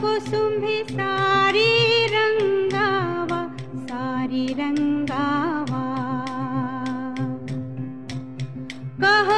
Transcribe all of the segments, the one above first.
कुसुम्भि सारी रङ्गावा सारी रङ्गावा कहो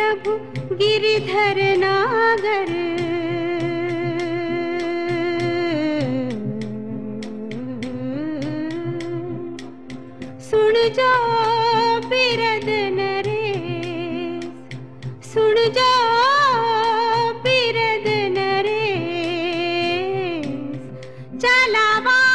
प्रभु गिरिधर नागर। सुन जा बिरद नारद सुन जा बिरद ने चलावा